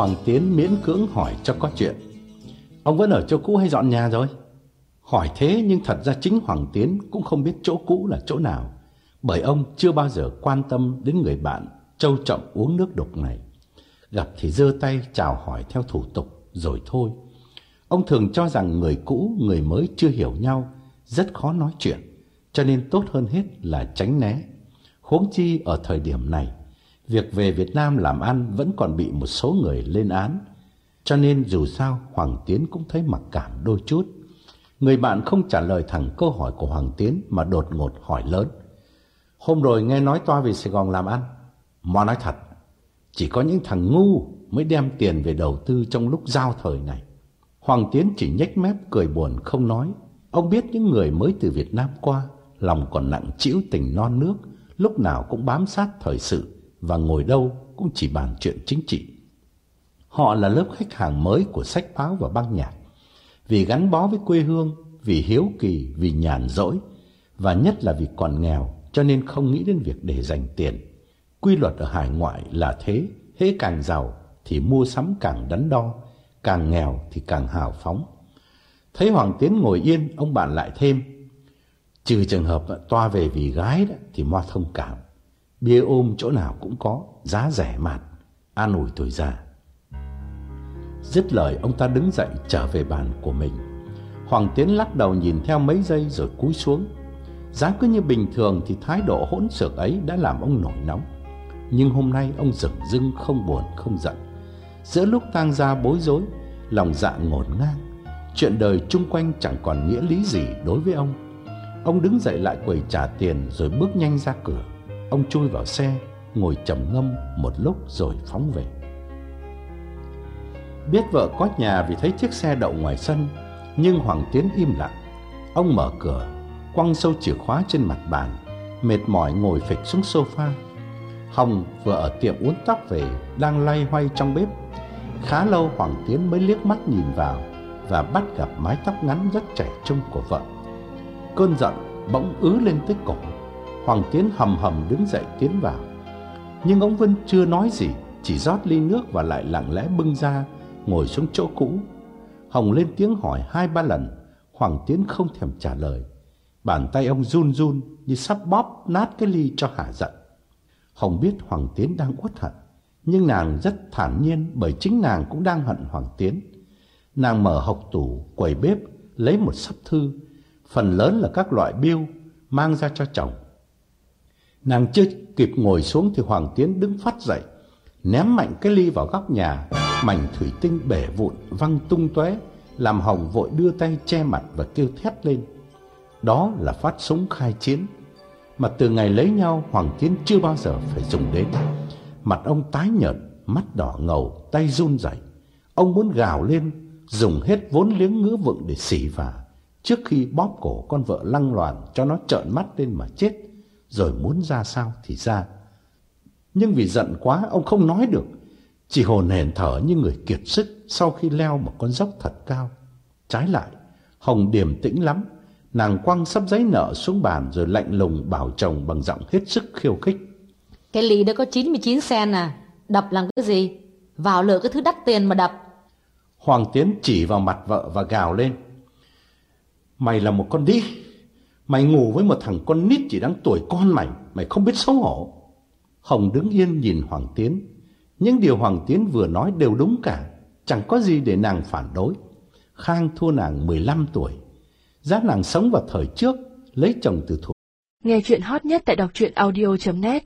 Hoàng Tiến miễn cưỡng hỏi cho có chuyện. Ông vẫn ở chỗ cũ hay dọn nhà rồi? Hỏi thế nhưng thật ra chính Hoàng Tiến cũng không biết chỗ cũ là chỗ nào, bởi ông chưa bao giờ quan tâm đến người bạn trâu trọng uống nước đục này. Gặp thì giơ tay chào hỏi theo thủ tục rồi thôi. Ông thường cho rằng người cũ, người mới chưa hiểu nhau, rất khó nói chuyện, cho nên tốt hơn hết là tránh né. Huống chi ở thời điểm này, việc về Việt Nam làm ăn vẫn còn bị một số người lên án. Cho nên dù sao Hoàng Tiến cũng thấy mặc cảm đôi chút. Người bạn không trả lời thẳng câu hỏi của Hoàng Tiến mà đột ngột hỏi lớn. Hôm rồi nghe nói toa về Sài Gòn làm ăn. Mà nói thật, chỉ có những thằng ngu mới đem tiền về đầu tư trong lúc giao thời này. Hoàng Tiến chỉ nhếch mép cười buồn không nói. Ông biết những người mới từ Việt Nam qua, lòng còn nặng chịu tình non nước, lúc nào cũng bám sát thời sự và ngồi đâu cũng chỉ bàn chuyện chính trị. Họ là lớp khách hàng mới của sách báo và băng nhạc. Vì gắn bó với quê hương, vì hiếu kỳ, vì nhàn rỗi và nhất là vì còn nghèo cho nên không nghĩ đến việc để dành tiền. Quy luật ở hải ngoại là thế, hễ càng giàu thì mua sắm càng đắn đo, càng nghèo thì càng hào phóng. Thấy Hoàng Tiến ngồi yên, ông bạn lại thêm. Trừ trường hợp toa về vì gái đó, thì moa thông cảm. Bia ôm chỗ nào cũng có, giá rẻ mạt, an ủi tuổi già. Dứt lời ông ta đứng dậy trở về bàn của mình. Hoàng Tiến lắc đầu nhìn theo mấy giây rồi cúi xuống. Giá cứ như bình thường thì thái độ hỗn xược ấy đã làm ông nổi nóng. Nhưng hôm nay ông dửng dưng không buồn không giận. Giữa lúc tang ra bối rối, lòng dạ ngổn ngang, chuyện đời chung quanh chẳng còn nghĩa lý gì đối với ông. Ông đứng dậy lại quầy trả tiền rồi bước nhanh ra cửa. Ông chui vào xe, ngồi trầm ngâm một lúc rồi phóng về. Biết vợ có nhà vì thấy chiếc xe đậu ngoài sân, nhưng Hoàng Tiến im lặng. Ông mở cửa, quăng sâu chìa khóa trên mặt bàn, mệt mỏi ngồi phịch xuống sofa. Hồng vừa ở tiệm uốn tóc về, đang lay hoay trong bếp. Khá lâu Hoàng Tiến mới liếc mắt nhìn vào và bắt gặp mái tóc ngắn rất trẻ trung của vợ. Cơn giận bỗng ứ lên tới cổ. Hoàng Tiến hầm hầm đứng dậy tiến vào. Nhưng ông Vân chưa nói gì, chỉ rót ly nước và lại lặng lẽ bưng ra, ngồi xuống chỗ cũ. Hồng lên tiếng hỏi hai ba lần, Hoàng Tiến không thèm trả lời. Bàn tay ông run run như sắp bóp nát cái ly cho hả giận. Hồng biết Hoàng Tiến đang uất hận, nhưng nàng rất thản nhiên bởi chính nàng cũng đang hận Hoàng Tiến. Nàng mở hộc tủ, quầy bếp, lấy một sắp thư, phần lớn là các loại biêu, mang ra cho chồng. Nàng chưa kịp ngồi xuống thì Hoàng Tiến đứng phát dậy, ném mạnh cái ly vào góc nhà, mảnh thủy tinh bể vụn văng tung tóe, làm Hồng vội đưa tay che mặt và kêu thét lên. Đó là phát súng khai chiến, mà từ ngày lấy nhau Hoàng Tiến chưa bao giờ phải dùng đến. Mặt ông tái nhợt, mắt đỏ ngầu, tay run rẩy. Ông muốn gào lên, dùng hết vốn liếng ngữ vựng để xỉ vả, trước khi bóp cổ con vợ lăng loàn cho nó trợn mắt lên mà chết rồi muốn ra sao thì ra. Nhưng vì giận quá ông không nói được, chỉ hồn hển thở như người kiệt sức sau khi leo một con dốc thật cao. Trái lại, Hồng điềm tĩnh lắm, nàng quăng sắp giấy nợ xuống bàn rồi lạnh lùng bảo chồng bằng giọng hết sức khiêu khích. Cái ly đó có 99 sen à, đập làm cái gì? Vào lựa cái thứ đắt tiền mà đập. Hoàng Tiến chỉ vào mặt vợ và gào lên. Mày là một con đi, Mày ngủ với một thằng con nít chỉ đáng tuổi con mày, mày không biết xấu hổ. Hồng đứng yên nhìn Hoàng Tiến. Những điều Hoàng Tiến vừa nói đều đúng cả, chẳng có gì để nàng phản đối. Khang thua nàng 15 tuổi, Giá nàng sống vào thời trước, lấy chồng từ thủ. Nghe chuyện hot nhất tại đọc truyện audio.net